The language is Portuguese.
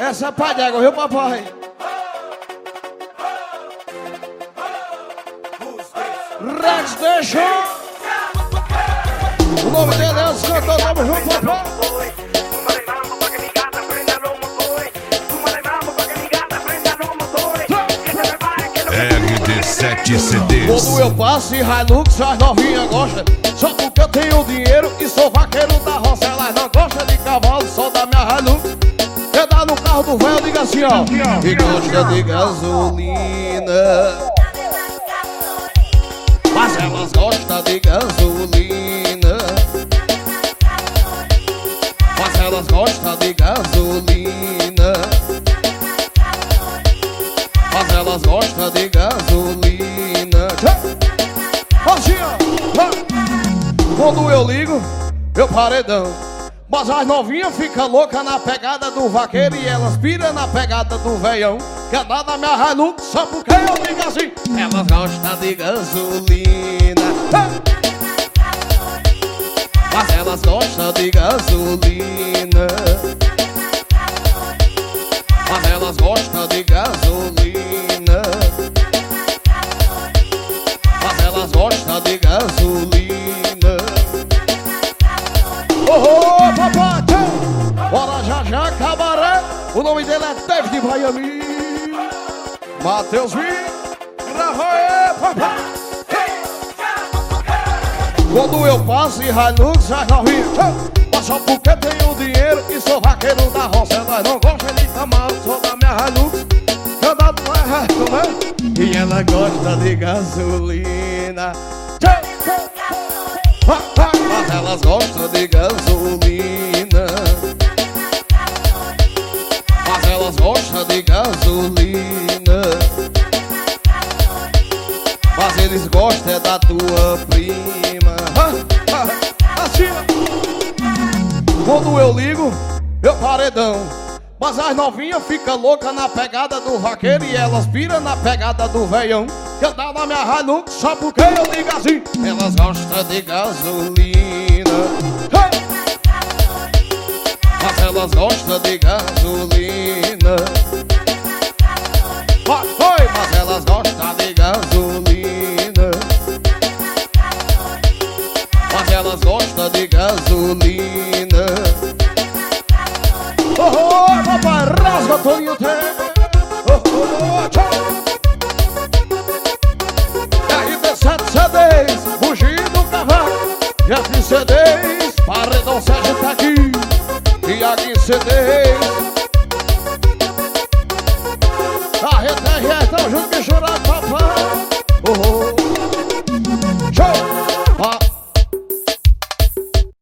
Essa é pai d'égua, viu, papai? Rex deixou. O nome dele é os cantores, tamo junto, papai. RD7 CDs. Quando eu passo em Hilux, as novinhas gostam Só porque eu tenho dinheiro e sou vaqueiro da roça Elas não gostam de cavalo, só da minha Hilux dar no carro do velho, diga assim ó. E gosta de gasolina. Mas elas gostam de gasolina. Mas elas gostam de gasolina. Mas elas gostam de gasolina. Quando eu ligo, eu paredão mas as novinhas ficam loucas na pegada do vaqueiro E elas piram na pegada do veião Quer dar na minha Hilux só porque eu digo assim Elas gostam de gasolina. Mas elas gostam de gasolina. Mas elas gostam de gasolina. Mas elas gostam de gasolina Bora já já, cabaré. O nome dele é David Miami. Matheus V. Rafael, papai. Quando eu passo em Hilux, novinhas, tchau. Mas só porque tenho dinheiro e sou vaqueiro da roça. Elas não gostam de camaro, sou da minha Hilux. Andado mais reto, né? E ela gosta de gasolina. Mas elas gostam de gasolina Elas gostam de gasolina. Mas eles gostam é da tua prima. Ah, ah, Assim. Quando eu ligo, eu paredão. Mas as novinhas ficam loucas na pegada do vaqueiro E elas piram na pegada do veião. Dá na minha Hilux só porque eu digo assim. Elas gostam de gasolina elas gostam de gasolina. Vai, foi, mas elas gostam de gasolina. Mas elas gostam de gasolina. Oh, oh, papai, rasga Toninho tem oh, oh, tchau. RD7 CDs, fugir do cavalo. Jeff CDs, paredão Sérgio